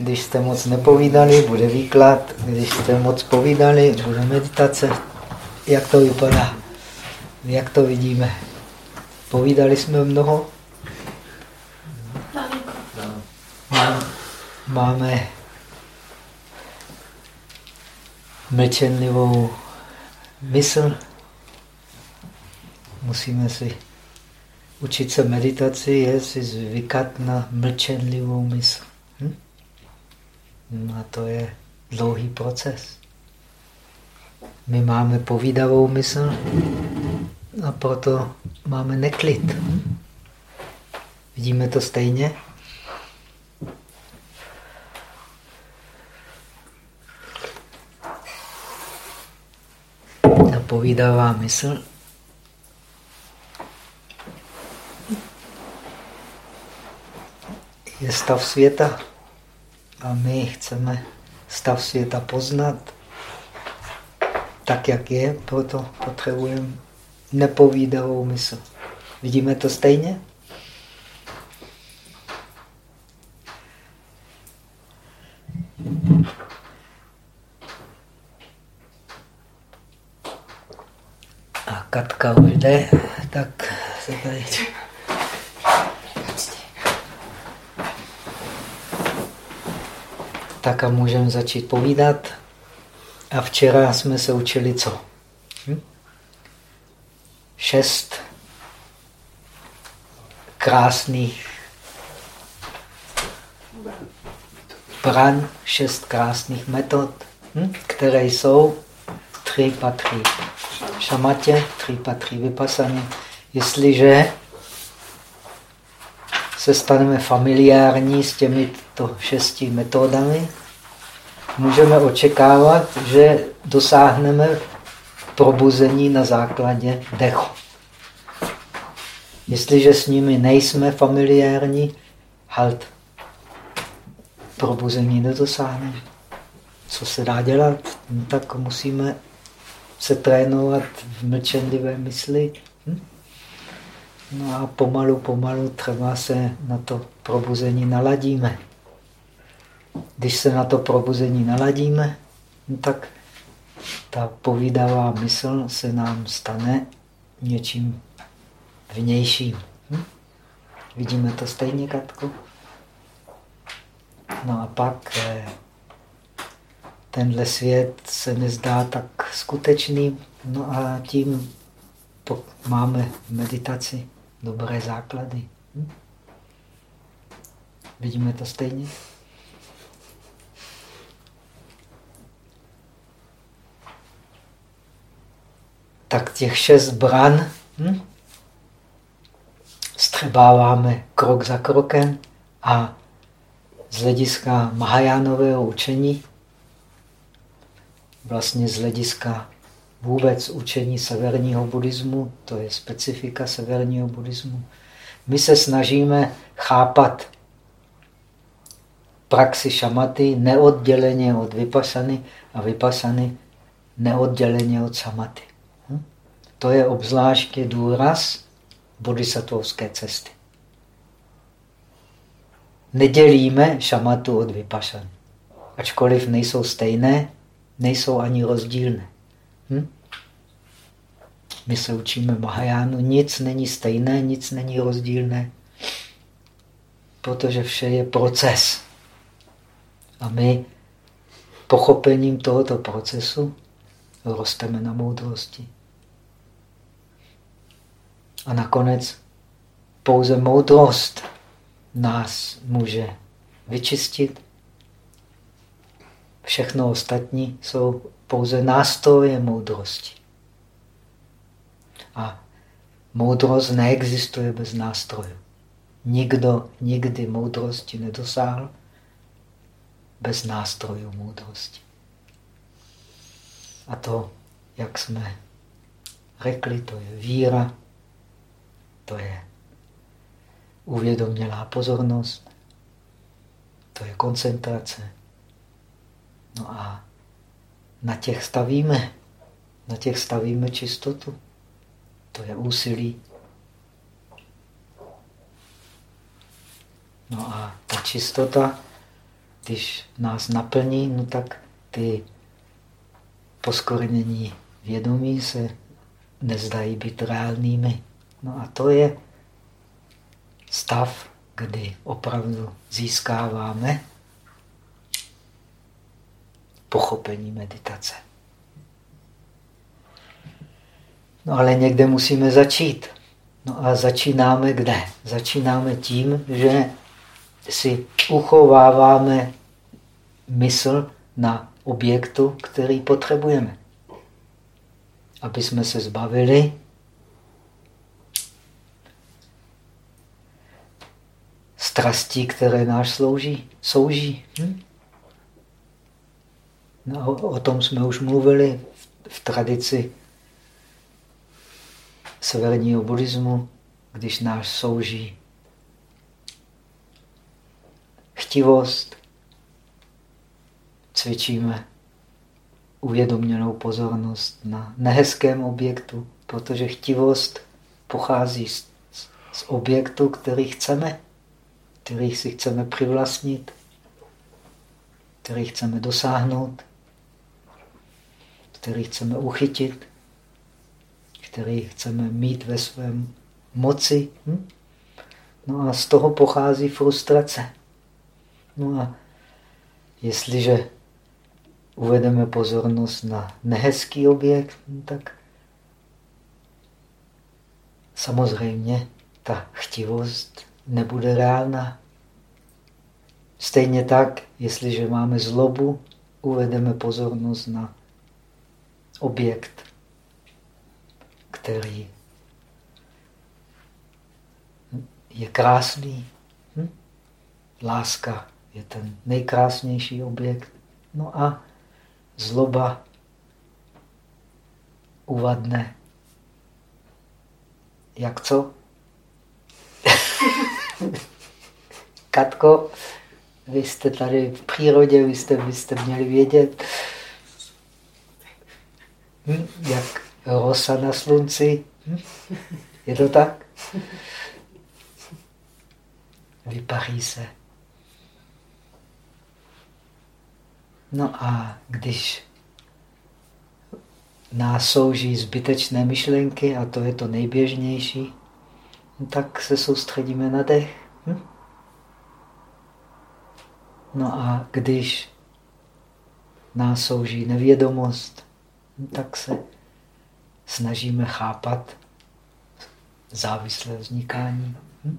Když jste moc nepovídali, bude výklad. Když jste moc povídali, bude meditace. Jak to vypadá? Jak to vidíme? Povídali jsme mnoho? Máme mlčenlivou mysl. Musíme si učit se meditaci, je si zvykat na mlčenlivou mysl. No a to je dlouhý proces. My máme povídavou mysl a proto máme neklid. Vidíme to stejně? Ta povídavá mysl je stav světa. A my chceme stav světa poznat tak, jak je, proto potřebujeme nepovídavou mysl. Vidíme to stejně? A Katka už jde, tak se tady... tak a můžeme začít povídat. A včera jsme se učili co? Hm? Šest krásných bran, šest krásných metod, hm? které jsou tři patří šamatě, tři patří vypasané. Jestliže se staneme familiární s těmito šesti metodami, můžeme očekávat, že dosáhneme probuzení na základě dechu. Jestliže s nimi nejsme familiární, halt, probuzení nedosáhneme. Co se dá dělat? No, tak musíme se trénovat v mlčenlivé mysli, No a pomalu, pomalu třeba se na to probuzení naladíme. Když se na to probuzení naladíme, no tak ta povídavá mysl se nám stane něčím vnějším. Hm? Vidíme to stejně, Katko? No a pak eh, tenhle svět se nezdá tak skutečný, no a tím máme meditaci dobré základy. Hm? Vidíme to stejně? Tak těch šest bran hm? střebáváme krok za krokem a z hlediska Mahajánového učení, vlastně z hlediska vůbec učení severního buddhismu, to je specifika severního buddhismu. My se snažíme chápat praxi šamaty neodděleně od vypasany a vypasany neodděleně od samaty. To je obzvláště důraz bodhisattvovské cesty. Nedělíme šamatu od vypašany. Ačkoliv nejsou stejné, nejsou ani rozdílné. Hm? My se učíme Mahajánu, nic není stejné, nic není rozdílné, protože vše je proces. A my pochopením tohoto procesu rosteme na moudrosti. A nakonec pouze moudrost nás může vyčistit. Všechno ostatní jsou pouze nástroje moudrosti. A moudrost neexistuje bez nástrojů. Nikdo nikdy moudrosti nedosáhl bez nástrojů moudrosti. A to, jak jsme řekli, to je víra, to je uvědomělá pozornost, to je koncentrace. No a na těch stavíme, na těch stavíme čistotu. To je úsilí. No a ta čistota když nás naplní, no tak ty poskorenění vědomí se nezdají být reálnými. No a to je stav, kdy opravdu získáváme pochopení meditace. No ale někde musíme začít. No a začínáme kde? Začínáme tím, že si uchováváme mysl na objektu, který potřebujeme. Aby jsme se zbavili strastí, které náš slouží, souží. Hm? No, o tom jsme už mluvili v, v tradici severního buddhismu, když náš souží chtivost, cvičíme uvědoměnou pozornost na nehezkém objektu, protože chtivost pochází z, z objektu, který chceme, který si chceme přivlastnit, který chceme dosáhnout, který chceme uchytit, který chceme mít ve svém moci. Hm? No a z toho pochází frustrace. No a jestliže uvedeme pozornost na nehezký objekt, no tak samozřejmě ta chtivost nebude reálná. Stejně tak, jestliže máme zlobu, uvedeme pozornost na objekt, který je krásný. Hm? Láska je ten nejkrásnější objekt. No a zloba uvadne. Jak co? Katko, vy jste tady v přírodě, vy jste, vy jste měli vědět, hm? jak rosa na slunci. Hm? Je to tak? Vypaří se. No a když nás souží zbytečné myšlenky, a to je to nejběžnější, no tak se soustředíme na dech. Hm? No a když nás souží nevědomost, tak se snažíme chápat závislé vznikání. Hm?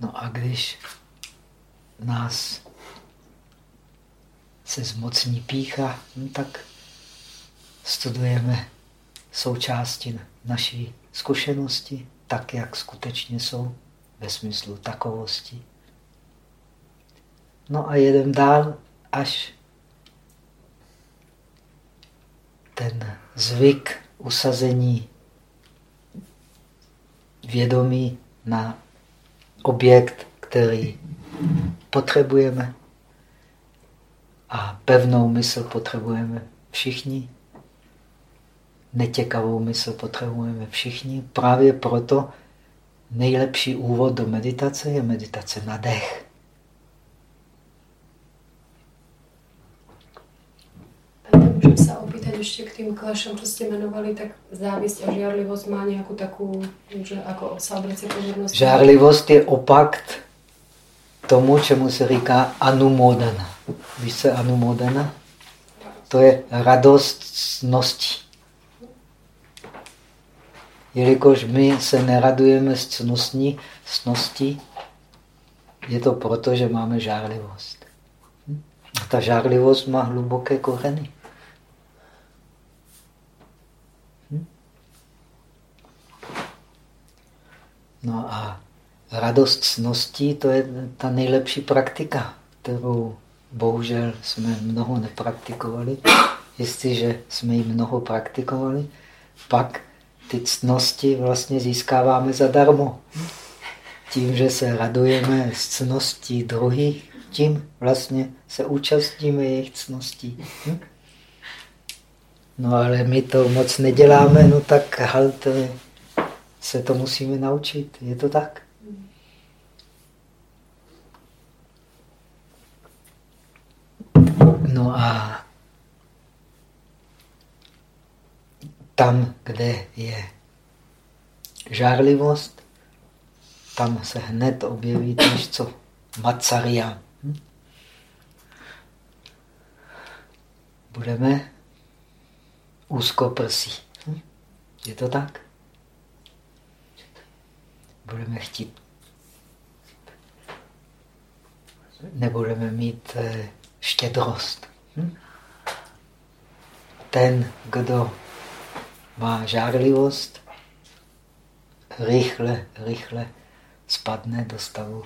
No a když nás se zmocní pícha, no tak studujeme součásti naší zkušenosti, tak, jak skutečně jsou, ve smyslu takovosti. No a jedem dál, až ten zvyk usazení vědomí na objekt, který potřebujeme. A pevnou mysl potřebujeme všichni. Netěkavou mysl potřebujeme všichni. Právě proto nejlepší úvod do meditace je meditace na dech. Můžeme se opýtať ještě k tým klešom, co jste jmenovali, tak závisť a žiarlivosť má nějakou takovou, že jako sa obrací pozornost? Žárlivost je opak tomu, čemu se říká anumodana. Víš se anumodana? To je radost cností. Jelikož my se neradujeme z cností, cností je to proto, že máme žárlivost. A ta žárlivost má hluboké kořeny. No a radost cností, to je ta nejlepší praktika, kterou bohužel jsme mnoho nepraktikovali. Jestliže jsme ji mnoho praktikovali, pak ty ctnosti vlastně získáváme zadarmo. Tím, že se radujeme z cností druhých, tím vlastně se účastníme jejich cností. Hm? No ale my to moc neděláme, no tak halt se to musíme naučit. Je to tak? No a tam, kde je žárlivost, tam se hned objeví tež co? Macaria. Hm? Budeme úzkoprsí. Hm? Je to tak? Budeme chtít. Nebudeme mít eh, štědrost. Hm? Ten, kdo má žárlivost, rychle, rychle spadne do stavu,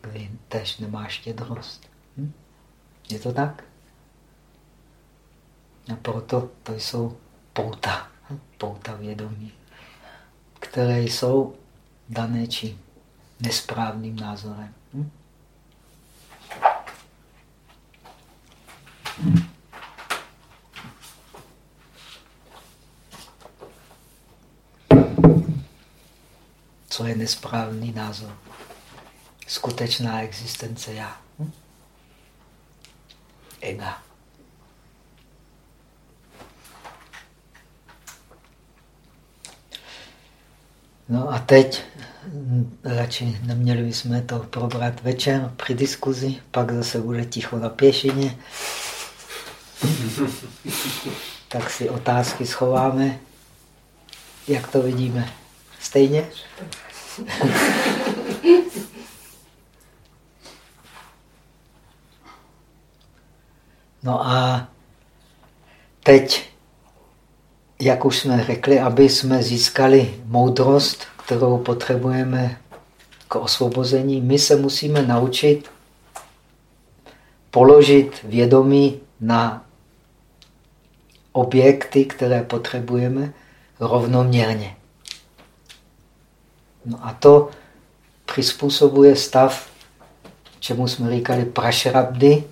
kdy tež nemá štědrost. Hm? Je to tak? A proto to jsou pouta, hm? pouta vědomí, které jsou dané čím? Nesprávným názorem. Hm? Co je nesprávný názor? Skutečná existence já. Hm? Ega. No a teď hm, radši neměli bychom to probrat večer při diskuzi, pak zase bude ticho na pěšině. tak si otázky schováme. Jak to vidíme? Stejně? No a teď, jak už jsme řekli, aby jsme získali moudrost, kterou potřebujeme k osvobození, my se musíme naučit položit vědomí na objekty, které potřebujeme, rovnoměrně. No a to přizpůsobuje stav, čemu jsme říkali prašrabdy,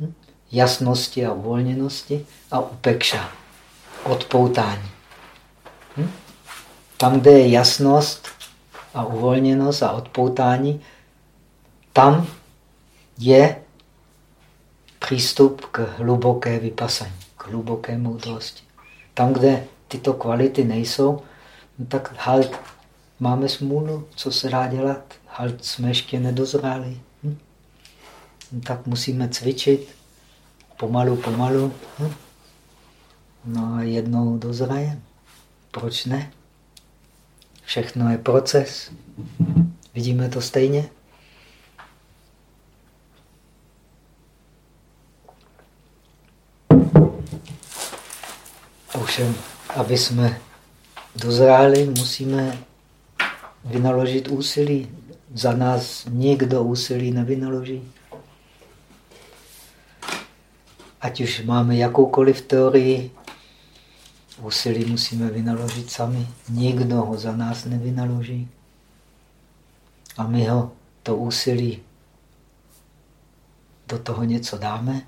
hm? jasnosti a uvolněnosti a upekša, odpoutání. Hm? Tam, kde je jasnost a uvolněnost a odpoutání, tam je přístup k hluboké vypasání, k hluboké moudrosti. Tam, kde tyto kvality nejsou, no tak halt, máme smůlu, co se dá dělat, halt jsme ještě nedozráli. Hm? Tak musíme cvičit, pomalu, pomalu. Hm? No a jednou dozrajem. Proč ne? Všechno je proces. Vidíme to stejně? Ovšem, aby jsme dozráli, musíme vynaložit úsilí. Za nás nikdo úsilí nevynaloží. Ať už máme jakoukoliv teorii, úsilí musíme vynaložit sami. Nikdo ho za nás nevynaloží. A my ho, to úsilí, do toho něco dáme,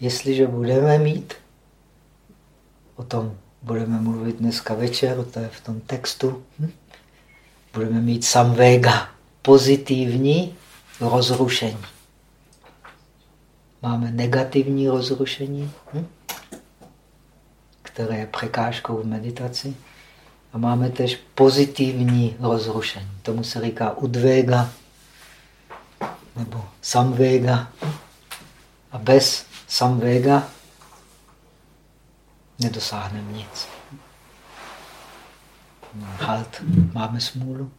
jestliže budeme mít O tom budeme mluvit dneska večer, to je v tom textu. Hm? Budeme mít samvega, pozitivní rozrušení. Máme negativní rozrušení, hm? které je překážkou v meditaci. A máme tež pozitivní rozrušení. Tomu se říká udvega nebo samvega. A bez samvega nedosáhneme nic. Halt, máme smůlu.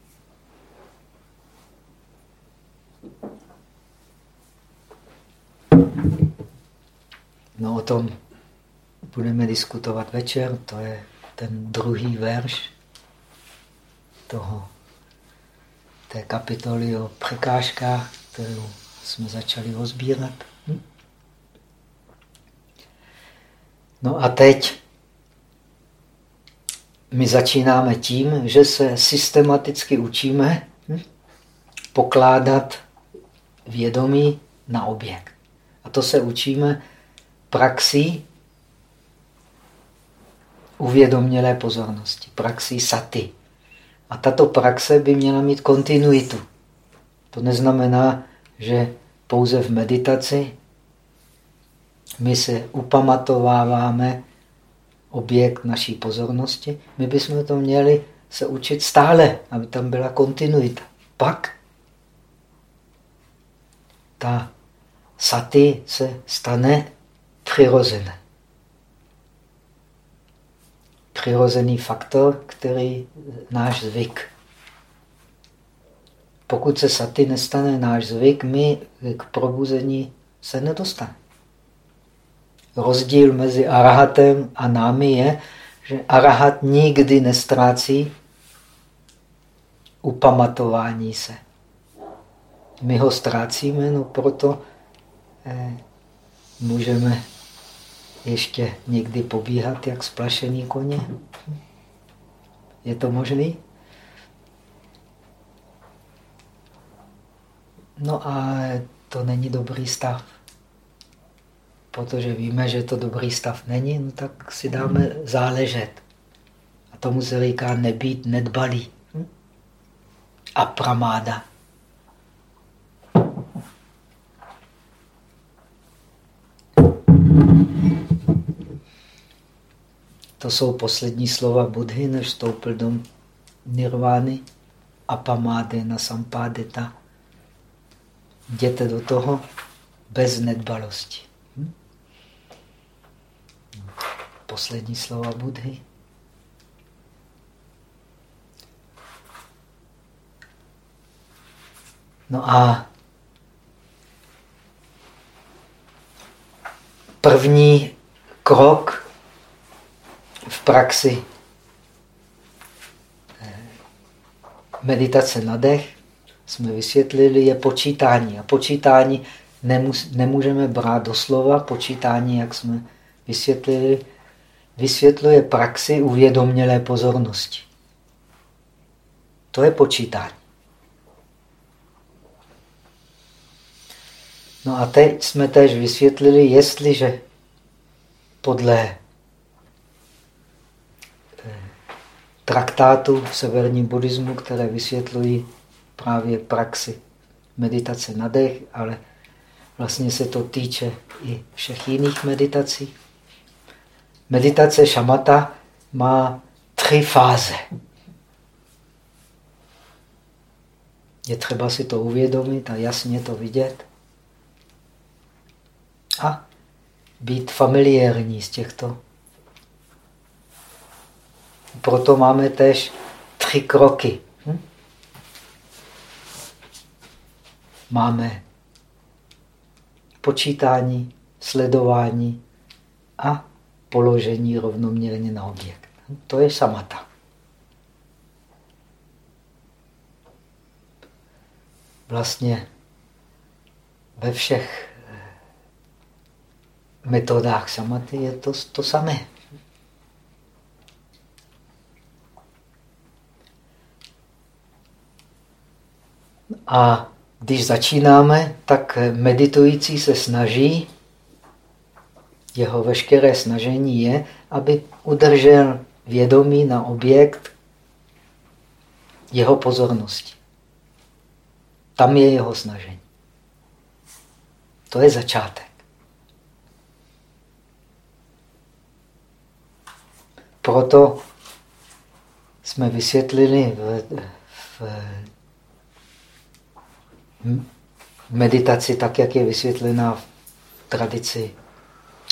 No o tom budeme diskutovat večer, to je ten druhý verš toho, té kapitoly o překážkách, kterou jsme začali rozbírat. Hm? No a teď my začínáme tím, že se systematicky učíme hm, pokládat vědomí na objekt. A to se učíme praxí uvědomělé pozornosti, praxí saty. A tato praxe by měla mít kontinuitu. To neznamená, že pouze v meditaci my se upamatováváme objekt naší pozornosti, my bychom to měli se učit stále, aby tam byla kontinuita. Pak ta saty se stane přirozené. Přirozený faktor, který náš zvyk. Pokud se saty nestane náš zvyk, my k probuzení se nedostaneme. Rozdíl mezi arahatem a námi je, že arahat nikdy nestrácí upamatování se. My ho ztrácíme, no proto eh, můžeme ještě někdy pobíhat jak splašený koně. Je to možný? No a to není dobrý stav. Protože víme, že to dobrý stav není, no tak si dáme záležet. A tomu se říká nebýt nedbalý. Hm? A pramáda. To jsou poslední slova Budhy, než vstoupil do nirvány. Apamáde na sampádeta. Jděte do toho bez nedbalosti. Hm? Poslední slova Budhy. No a první krok v praxi eh, meditace na dech jsme vysvětlili, je počítání. A počítání nemůžeme brát doslova. Počítání, jak jsme vysvětlili, vysvětluje praxi uvědomělé pozornosti. To je počítání. No a teď jsme též vysvětlili, jestliže podle eh, traktátu v severním buddhismu, které vysvětlují právě praxi meditace na dech, ale vlastně se to týče i všech jiných meditací. Meditace šamata má tři fáze. Je třeba si to uvědomit a jasně to vidět. A být familiární z těchto. Proto máme tež tři kroky. Hm? Máme počítání, sledování a položení rovnoměrně na objekt. To je samata. Vlastně ve všech metodách samaty je to to samé. A když začínáme, tak meditující se snaží, jeho veškeré snažení je, aby udržel vědomí na objekt jeho pozornosti. Tam je jeho snažení. To je začátek. Proto jsme vysvětlili v, v meditaci tak, jak je vysvětlena v tradici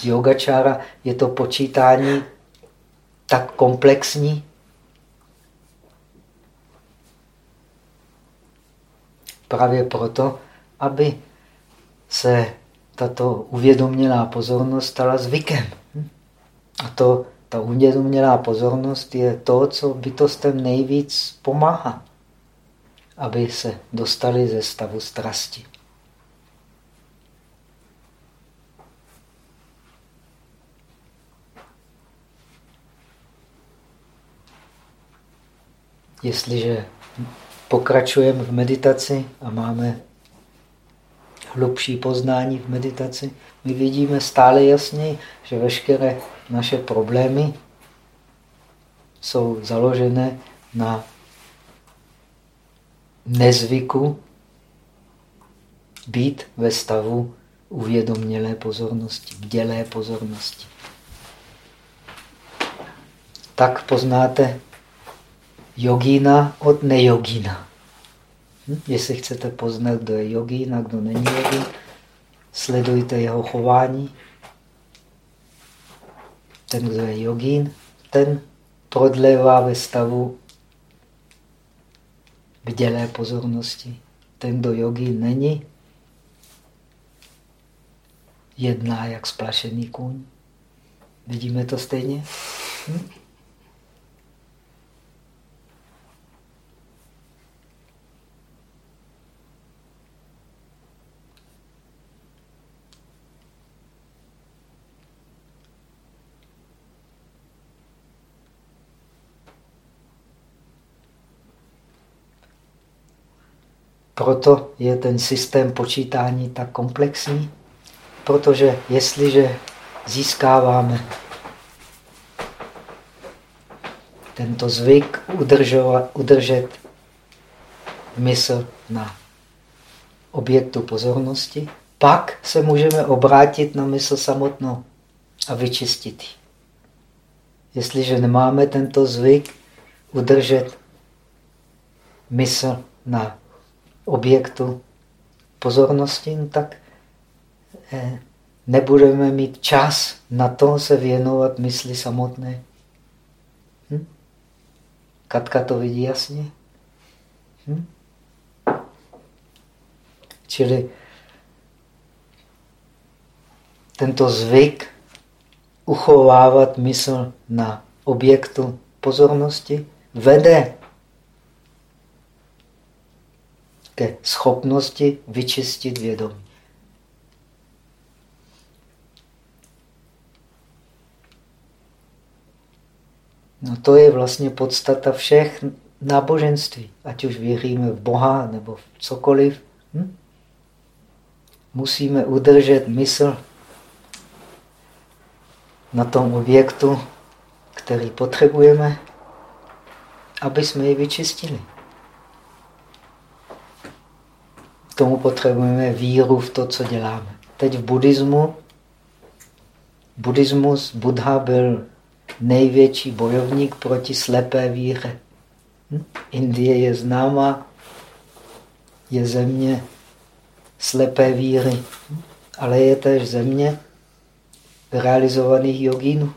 yogačára, je to počítání tak komplexní, právě proto, aby se tato uvědomělá pozornost stala zvykem. A to ta uvědomělá pozornost je to, co bytostem nejvíc pomáhá, aby se dostali ze stavu strasti. Jestliže pokračujeme v meditaci a máme hlubší poznání v meditaci, my vidíme stále jasněji, že veškeré naše problémy jsou založené na nezvyku být ve stavu uvědomělé pozornosti, bdělé pozornosti. Tak poznáte jogína od nejogína. Hm? Jestli chcete poznat, kdo je jogín a kdo není jogín, sledujte jeho chování. Ten, kdo je jogín, ten prodlévá ve stavu bdělé pozornosti. Ten, kdo jogín není, jedná jak splašený kůň. Vidíme to stejně? Hm? Proto je ten systém počítání tak komplexní, protože jestliže získáváme tento zvyk udržovat, udržet mysl na objektu pozornosti, pak se můžeme obrátit na mysl samotnou a vyčistit ji. Jestliže nemáme tento zvyk udržet mysl na objektu pozornosti, no tak eh, nebudeme mít čas na to se věnovat mysli samotné. Hm? Katka to vidí jasně. Hm? Čili tento zvyk uchovávat mysl na objektu pozornosti vede ke schopnosti vyčistit vědomí. No to je vlastně podstata všech náboženství, ať už věříme v Boha nebo v cokoliv. Hm? Musíme udržet mysl na tom objektu, který potřebujeme, aby jsme ji vyčistili tomu potřebujeme víru v to, co děláme. Teď v buddhismu, buddhismus, Buddha byl největší bojovník proti slepé víře. Hm? Indie je známa, je země slepé víry, hm? ale je též země realizovaných jogínů.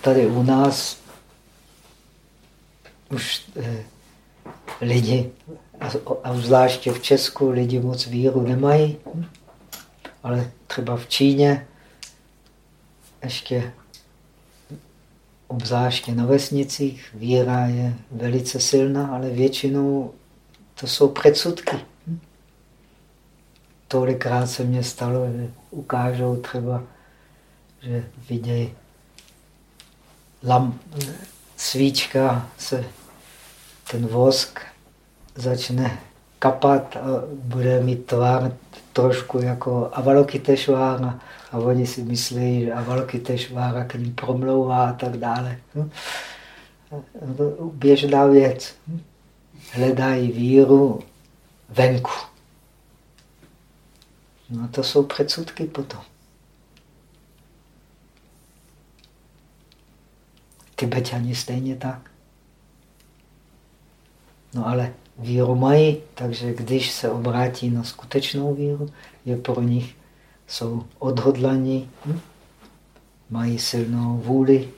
Tady u nás už eh, lidi, a zvláště v Česku, lidi moc víru nemají, ale třeba v Číně ještě obzvláště na vesnicích víra je velice silná, ale většinou to jsou předsudky. Tolikrát se mně stalo, že ukážou třeba, že vidějí svíčka se ten vosk začne kapat a bude mít tvar trošku jako Avalokiteshvára a oni si myslí, že Avalokiteshvára k ním promlouvá a tak dále. No, běžná věc. Hledají víru venku. No to jsou předsudky potom. Tibetani stejně tak. No ale víru mají, takže když se obrátí na skutečnou víru, je pro nich, jsou odhodlaní, hm? mají silnou vůli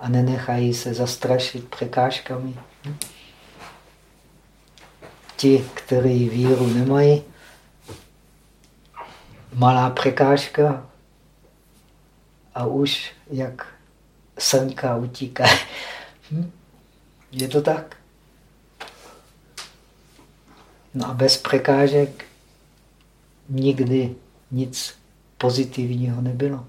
a nenechají se zastrašit překážkami. Hm? Ti, kteří víru nemají, malá překážka a už jak srnka utíká. Hm? Je to tak? No a bez překážek nikdy nic pozitivního nebylo.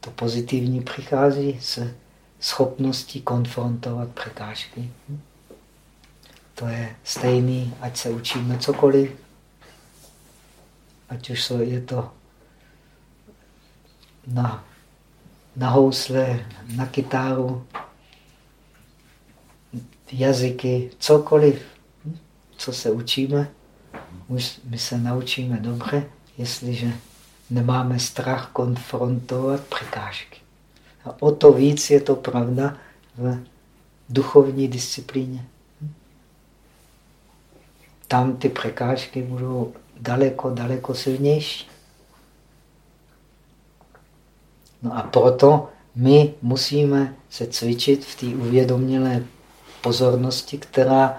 To pozitivní přichází se schopností konfrontovat překážky. To je stejný, ať se učíme cokoliv, ať už je to na, na housle, na kytáru, jazyky, cokoliv, hm, co se učíme, už my se naučíme dobře, jestliže nemáme strach konfrontovat překážky. A o to víc je to pravda v duchovní disciplíně. Tam ty překážky budou daleko, daleko silnější. No a proto my musíme se cvičit v té uvědomělé pozornosti, která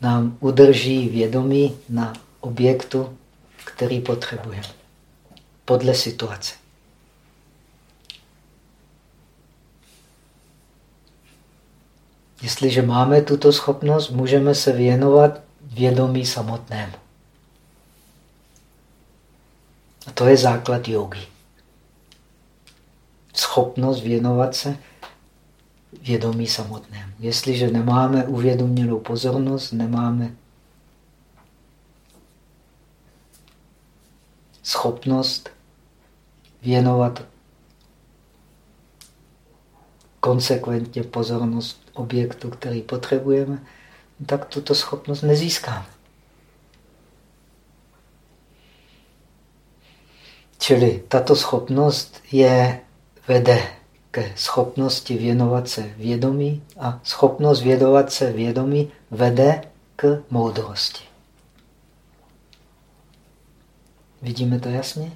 nám udrží vědomí na objektu, který potřebujeme. Podle situace. Jestliže máme tuto schopnost, můžeme se věnovat vědomí samotnému. A to je základ jogy. Schopnost věnovat se vědomí samotnému. Jestliže nemáme uvědomělou pozornost, nemáme schopnost věnovat konsekventně pozornost objektu, který potřebujeme, tak tuto schopnost nezískáme. Čili tato schopnost je vede ke schopnosti věnovat se vědomí a schopnost věnovat se vědomí vede k moudrosti. Vidíme to jasně?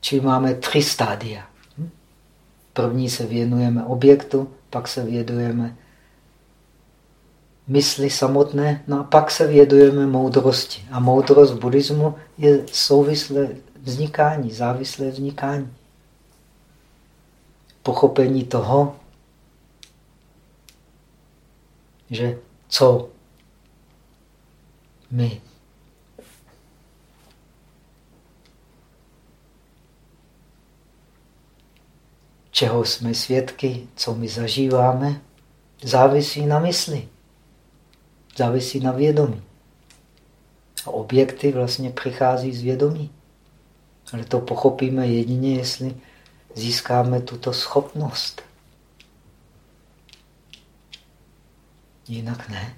Čili máme tři stádia. Hm? První se věnujeme objektu, pak se věnujeme mysli samotné, no a pak se vědujeme moudrosti. A moudrost v buddhismu je souvislé vznikání, závislé vznikání. Pochopení toho, že co my čeho jsme svědky, co my zažíváme, závisí na mysli, závisí na vědomí. A objekty vlastně přichází z vědomí. Ale to pochopíme jedině, jestli získáme tuto schopnost. Jinak ne.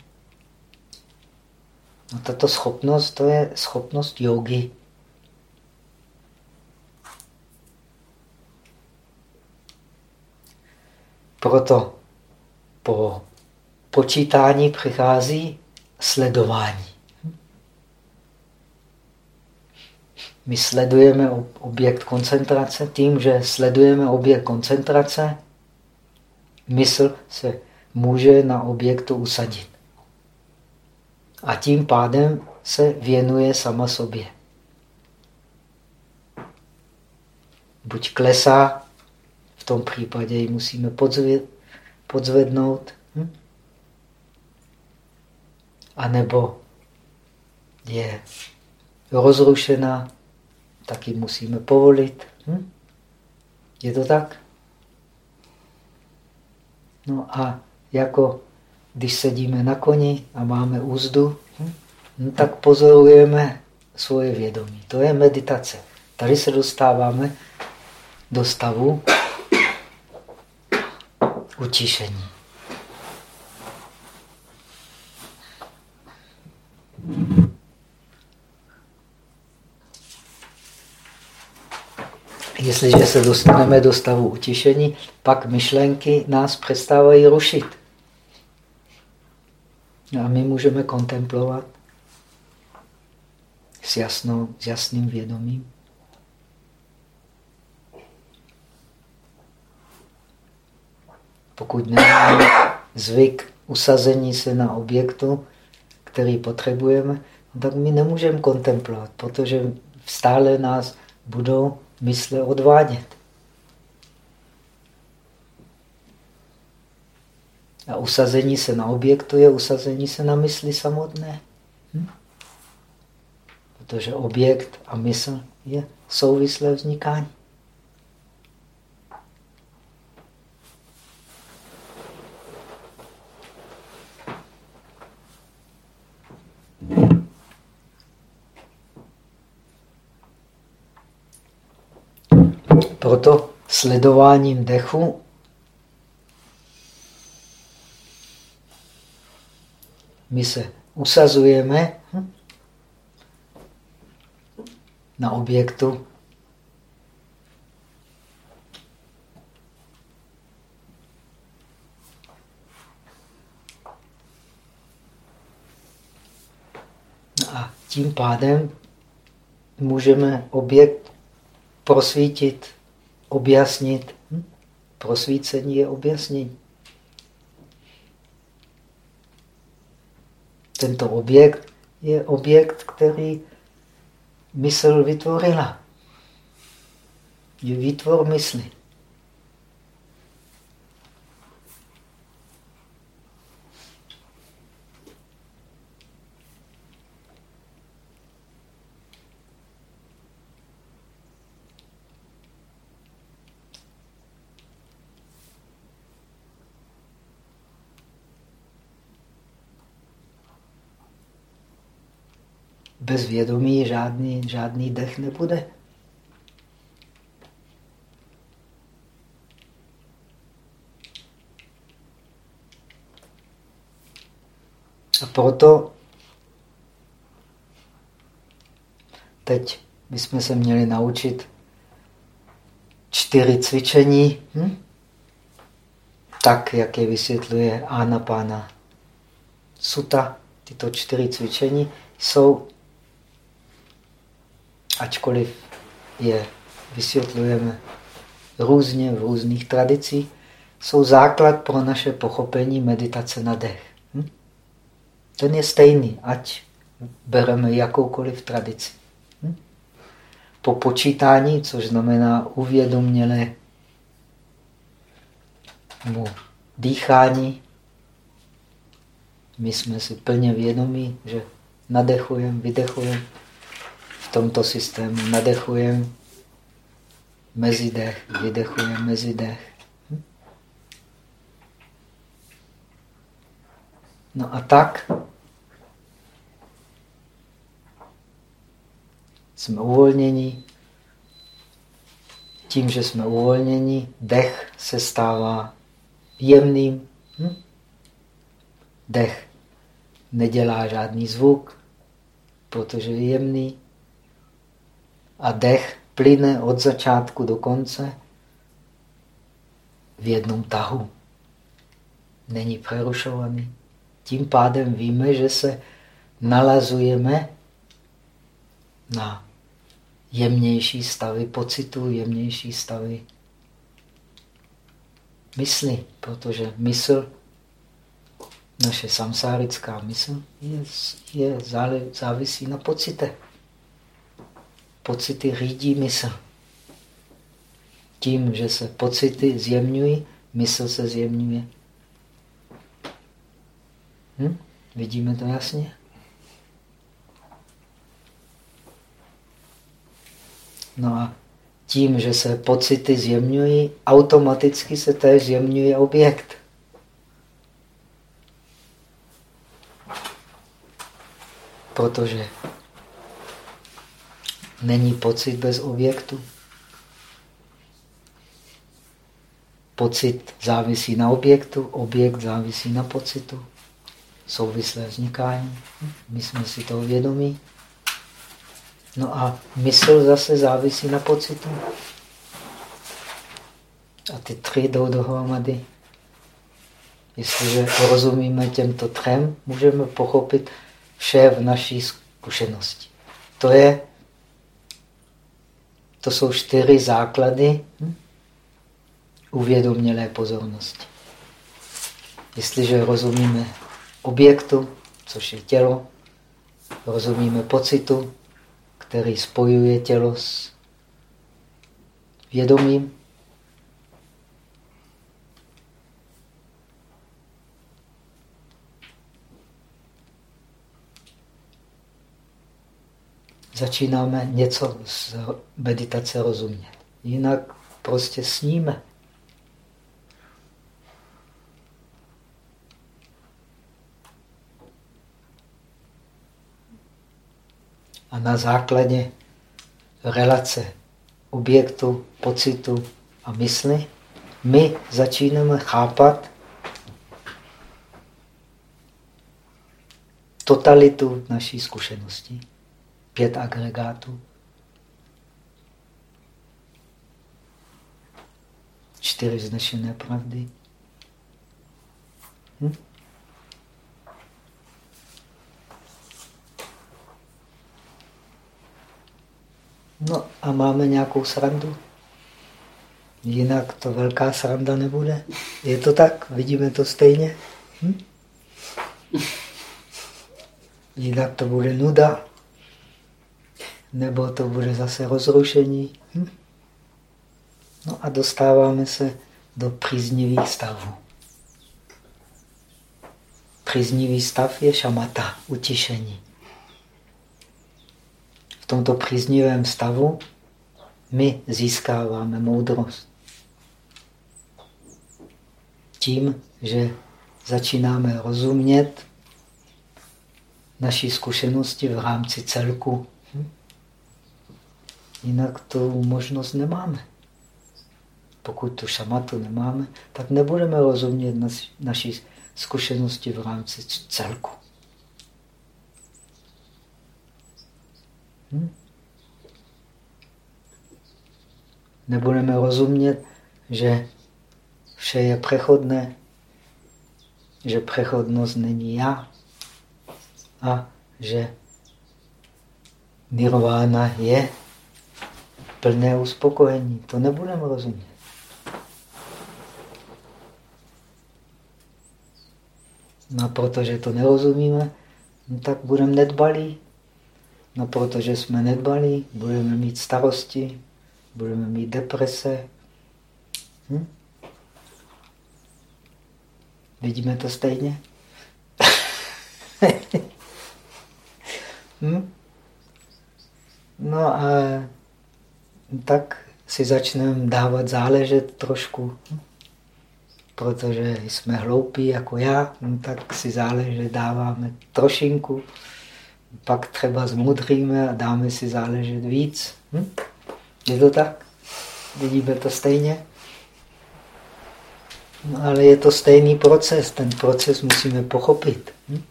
No tato schopnost, to je schopnost jogy. Proto po počítání přichází sledování. My sledujeme objekt koncentrace tím, že sledujeme objekt koncentrace, mysl se může na objektu usadit. A tím pádem se věnuje sama sobě. Buď klesá, v tom případě ji musíme podzvednout, hm? a nebo je rozrušená, taky musíme povolit. Hm? Je to tak? No a jako když sedíme na koni a máme úzdu, hm? no tak pozorujeme svoje vědomí. To je meditace. Tady se dostáváme do stavu utišení. Jestliže se dostaneme do stavu utišení, pak myšlenky nás přestávají rušit. A my můžeme kontemplovat s, jasnou, s jasným vědomím. Pokud nemáme zvyk usazení se na objektu, který potřebujeme, tak my nemůžeme kontemplovat, protože stále nás budou mysle odvádět. A usazení se na objektu je usazení se na mysli samotné. Hm? Protože objekt a mysl je souvislé vznikání. Proto sledováním dechu my se usazujeme na objektu. A tím pádem můžeme objekt prosvítit objasnit. Hm? Prosvícení je objasnění. Tento objekt je objekt, který mysl vytvořila. Je výtvor mysli. Bez vědomí žádný, žádný dech nebude. A proto teď bychom se měli naučit čtyři cvičení, hm? tak, jak je vysvětluje Anapana Suta. Tyto čtyři cvičení jsou ačkoliv je vysvětlujeme různě v různých tradicích, jsou základ pro naše pochopení meditace na dech. Hm? Ten je stejný, ať bereme jakoukoliv tradici. Hm? Po počítání, což znamená uvědomělé mu dýchání, my jsme si plně vědomí, že nadechujeme, vydechujeme, tomto systému nadechujeme mezidech, vydechujeme mezidech. No a tak jsme uvolněni. Tím, že jsme uvolněni, dech se stává jemným. Hm? Dech nedělá žádný zvuk, protože je jemný a dech plyne od začátku do konce v jednom tahu. Není přerušovaný. Tím pádem víme, že se nalazujeme na jemnější stavy pocitu, jemnější stavy mysli, protože mysl, naše samsárická mysl, je, je závisí na pocitech pocity řídí mysl. Tím, že se pocity zjemňují, mysl se zjemňuje. Hm? Vidíme to jasně? No a tím, že se pocity zjemňují, automaticky se též zjemňuje objekt. Protože Není pocit bez objektu. Pocit závisí na objektu, objekt závisí na pocitu. Souvislé vznikání. My jsme si toho vědomí. No a mysl zase závisí na pocitu. A ty tři jdou dohromady. Jestliže rozumíme těmto třem, můžeme pochopit vše v naší zkušenosti. To je to jsou čtyři základy uvědomělé pozornosti. Jestliže rozumíme objektu, což je tělo, rozumíme pocitu, který spojuje tělo s vědomím, začínáme něco z meditace rozumět. Jinak prostě sníme. A na základě relace objektu, pocitu a mysli my začínáme chápat totalitu naší zkušenosti. Pět agregátů. Čtyři znešené pravdy. Hm? No a máme nějakou srandu. Jinak to velká sranda nebude. Je to tak? Vidíme to stejně? Hm? Jinak to bude nuda. Nebo to bude zase rozrušení. Hm? No a dostáváme se do příznivých stavů. Příznivý stav je šamata, utišení. V tomto příznivém stavu my získáváme moudrost. Tím, že začínáme rozumět naší zkušenosti v rámci celku. Jinak tu možnost nemáme. Pokud tu šamatu nemáme, tak nebudeme rozumět naší zkušenosti v rámci celku. Hm? Nebudeme rozumět, že vše je přechodné, že přechodnost není já a že nirvána je plné uspokojení. To nebudeme rozumět. No protože to nerozumíme, no tak budeme nedbalí. No protože jsme nedbalí, budeme mít starosti, budeme mít deprese. Hm? Vidíme to stejně? hm? No a tak si začneme dávat záležet trošku. Protože jsme hloupí jako já, no tak si záležet dáváme trošinku, pak třeba zmudríme a dáme si záležet víc. Hm? Je to tak? Vidíme to stejně? No, ale je to stejný proces, ten proces musíme pochopit. Hm?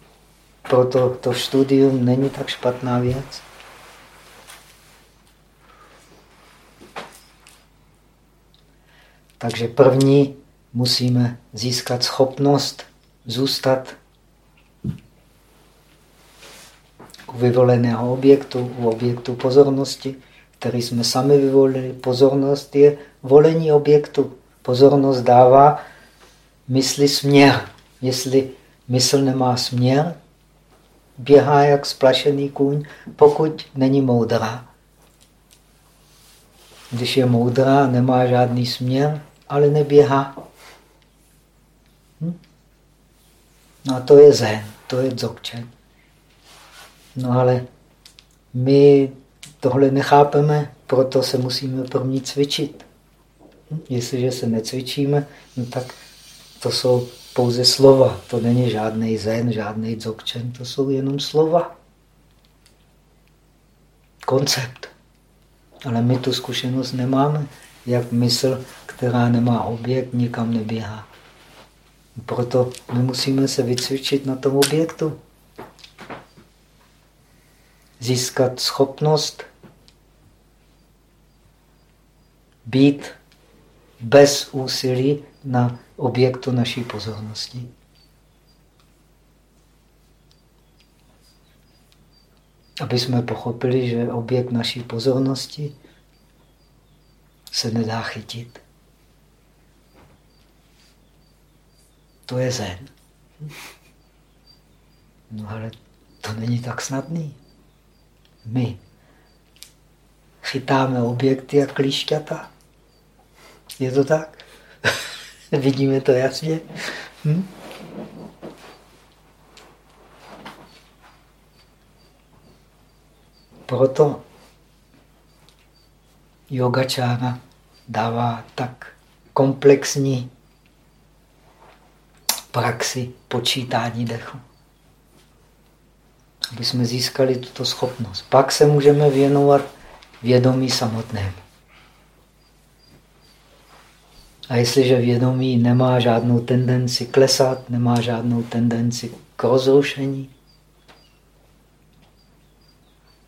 Proto to studium není tak špatná věc. Takže první musíme získat schopnost zůstat u vyvoleného objektu, u objektu pozornosti, který jsme sami vyvolili. Pozornost je volení objektu. Pozornost dává mysli směr. Jestli mysl nemá směr, běhá jak splašený kůň, pokud není moudrá. Když je moudrá, nemá žádný směr, ale neběhá. Hm? No a to je zen, to je dzogchen. No ale my tohle nechápeme, proto se musíme první cvičit. Hm? Jestliže se necvičíme, no tak to jsou pouze slova. To není žádný zen, žádný dzogchen, to jsou jenom slova. Koncept. Ale my tu zkušenost nemáme, jak mysl, která nemá objekt, nikam neběhá. Proto my musíme se vycvičit na tom objektu. Získat schopnost být bez úsilí na objektu naší pozornosti. Aby jsme pochopili, že objekt naší pozornosti se nedá chytit. To je zen. No ale to není tak snadný. My chytáme objekty jak klíšťata. Je to tak? Vidíme to jasně? Hm? Proto yogačána dává tak komplexní praxi počítání dechu. Aby jsme získali tuto schopnost. Pak se můžeme věnovat vědomí samotnému. A jestliže vědomí nemá žádnou tendenci klesat, nemá žádnou tendenci k rozrušení,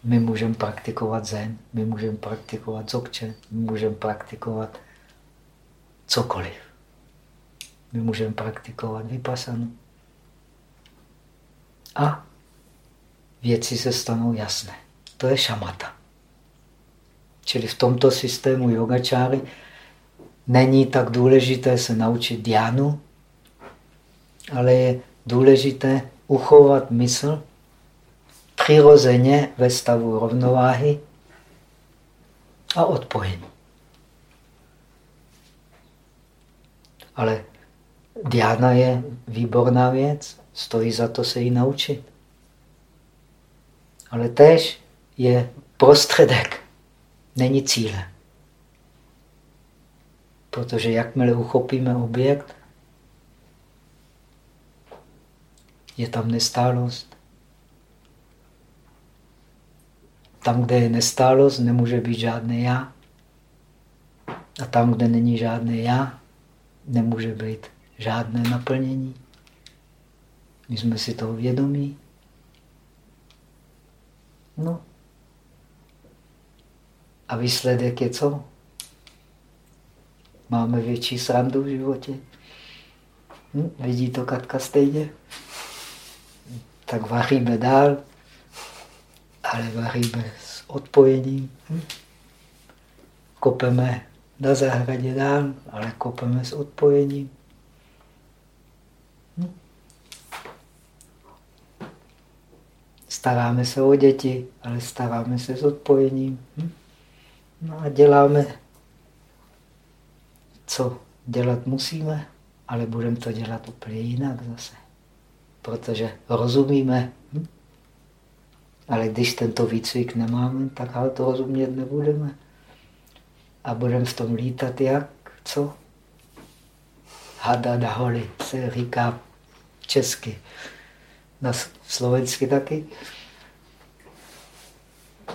My můžeme praktikovat zen, my můžeme praktikovat zokče, my můžeme praktikovat cokoliv. My můžeme praktikovat vypasanu. A věci se stanou jasné. To je šamata. Čili v tomto systému yogačáry není tak důležité se naučit diánu, ale je důležité uchovat mysl přirozeně ve stavu rovnováhy a odpojení. Ale diána je výborná věc, stojí za to se ji naučit. Ale tež je prostředek, není cíle. Protože jakmile uchopíme objekt, je tam nestálost. Tam, kde je nestálost, nemůže být žádné já. A tam, kde není žádné já, nemůže být žádné naplnění. My jsme si toho vědomí. No. A výsledek je co? Máme větší srandu v životě. Hm? Vidí to Katka stejně? Tak vaříme dál, ale vaříme s odpojením. Hm? Kopeme na zahradě dál, ale kopeme s odpojením. Staráme se o děti, ale staráme se s odpojením. Hm? No a děláme, co dělat musíme, ale budeme to dělat úplně jinak zase. Protože rozumíme, hm? ale když tento výcvik nemáme, tak ale to rozumět nebudeme. A budeme v tom lítat jak? Co? Hada na holi se říká česky. Na slovensky taky.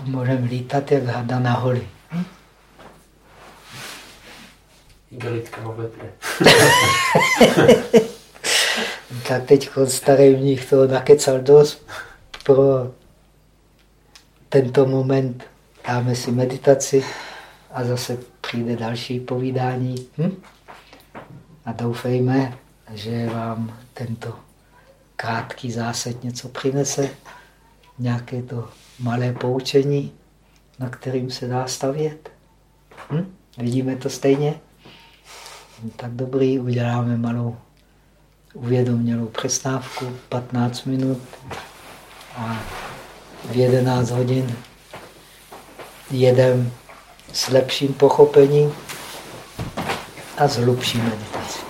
Můžeme lítat jak hada na holi. Hm? Igelitka tak teď starý mních to nakecal dost pro tento moment. Dáme si meditaci a zase přijde další povídání. Hm? A doufejme, že vám tento krátký zásad něco přinese, nějaké to malé poučení, na kterým se dá stavět. Hm? Vidíme to stejně? Tak dobrý, uděláme malou uvědomělou přestávku, 15 minut a v 11 hodin jedem s lepším pochopením a s hlubší meditací.